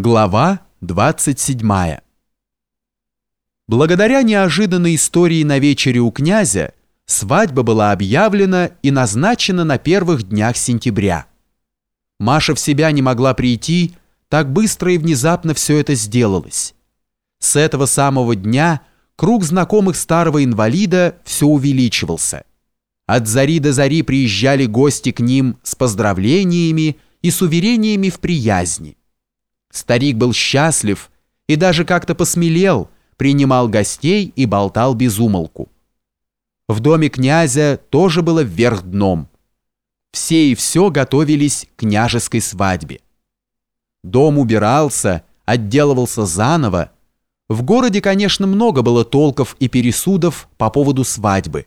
Глава 27 Благодаря неожиданной истории на вечере у князя свадьба была объявлена и назначена на первых днях сентября. Маша в себя не могла прийти, так быстро и внезапно все это сделалось. С этого самого дня круг знакомых старого инвалида все увеличивался. От зари до зари приезжали гости к ним с поздравлениями и с уверениями в приязни. Старик был счастлив и даже как-то посмелел, принимал гостей и болтал без умолку. В доме князя тоже было вверх дном. Все и все готовились к княжеской свадьбе. Дом убирался, отделывался заново. В городе, конечно, много было толков и пересудов по поводу свадьбы.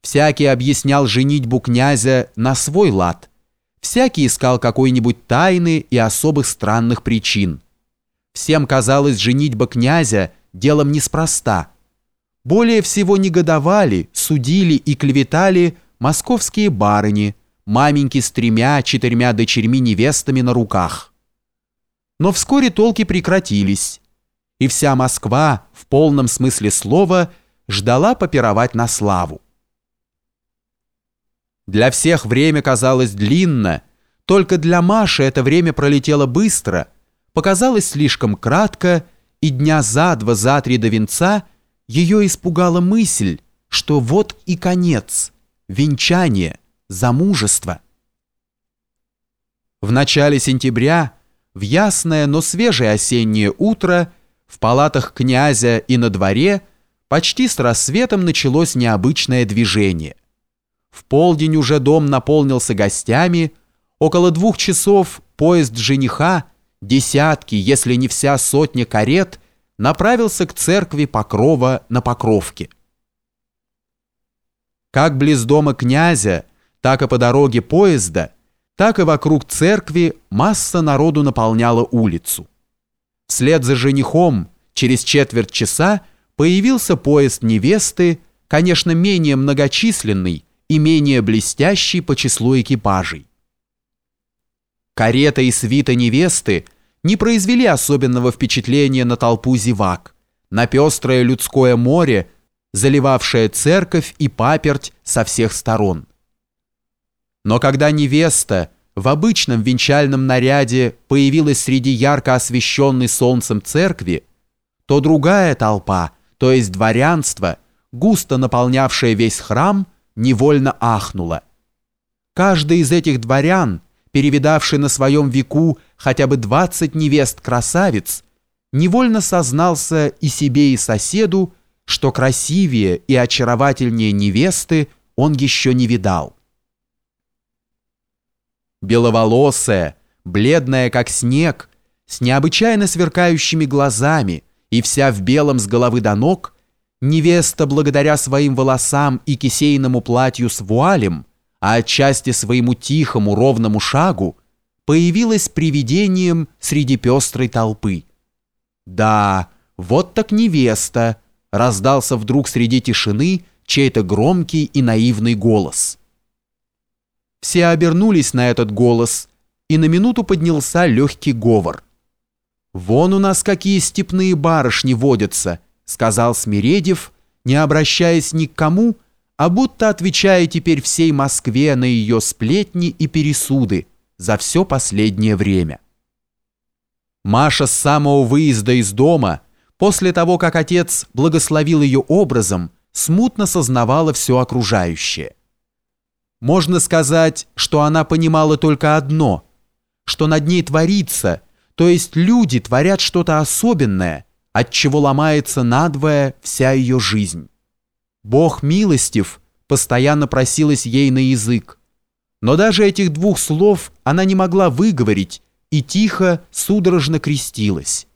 Всякий объяснял женитьбу князя на свой лад. Всякий искал какой-нибудь тайны и особых странных причин. Всем казалось женитьба князя делом неспроста. Более всего негодовали, судили и клеветали московские барыни, маменьки с тремя-четырьмя дочерьми-невестами на руках. Но вскоре толки прекратились, и вся Москва в полном смысле слова ждала попировать на славу. Для всех время казалось длинно, только для Маши это время пролетело быстро, показалось слишком кратко, и дня за два, за три до венца ее испугала мысль, что вот и конец, венчание, замужество. В начале сентября, в ясное, но свежее осеннее утро, в палатах князя и на дворе почти с рассветом началось необычное движение. В полдень уже дом наполнился гостями. Около двух часов поезд жениха, десятки, если не вся сотня карет, направился к церкви Покрова на Покровке. Как близ дома князя, так и по дороге поезда, так и вокруг церкви масса народу наполняла улицу. Вслед за женихом через четверть часа появился поезд невесты, конечно, менее многочисленный, и менее блестящий по числу экипажей. Карета и свита невесты не произвели особенного впечатления на толпу зевак, на пестрое людское море, заливавшее церковь и паперть со всех сторон. Но когда невеста в обычном венчальном наряде появилась среди ярко освещенной солнцем церкви, то другая толпа, то есть дворянство, густо наполнявшая весь храм, невольно ахнула. Каждый из этих дворян, перевидавший на своем веку хотя бы 20 невест-красавиц, невольно сознался и себе, и соседу, что красивее и очаровательнее невесты он еще не видал. Беловолосая, бледная как снег, с необычайно сверкающими глазами и вся в белом с головы до ног – Невеста, благодаря своим волосам и кисейному платью с вуалем, а отчасти своему тихому ровному шагу, появилась привидением среди пестрой толпы. «Да, вот так невеста!» — раздался вдруг среди тишины чей-то громкий и наивный голос. Все обернулись на этот голос, и на минуту поднялся легкий говор. «Вон у нас какие степные барышни водятся!» Сказал Смиредев, не обращаясь ни к кому, а будто отвечая теперь всей Москве на ее сплетни и пересуды за все последнее время. Маша с самого выезда из дома, после того, как отец благословил ее образом, смутно сознавала все окружающее. Можно сказать, что она понимала только одно, что над ней творится, то есть люди творят что-то особенное – от чего ломается надвое вся ее жизнь. Бог милостив постоянно просилась ей на язык, но даже этих двух слов она не могла выговорить и тихо, судорожно крестилась.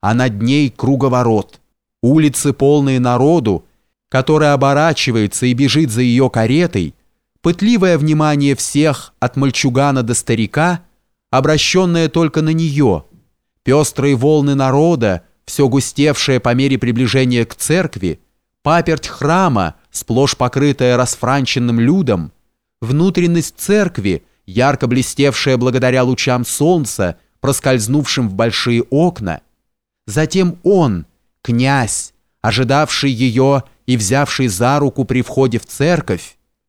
А над ней круговорот, улицы полные народу, который оборачивается и бежит за ее каретой, пытливое внимание всех от мальчугана до старика, обращенное только на нее, пестрые волны народа, все густевшее по мере приближения к церкви, паперть храма, сплошь покрытая расфранченным людом, внутренность церкви, ярко блестевшая благодаря лучам солнца, проскользнувшим в большие окна, затем он, князь, ожидавший ее и взявший за руку при входе в церковь,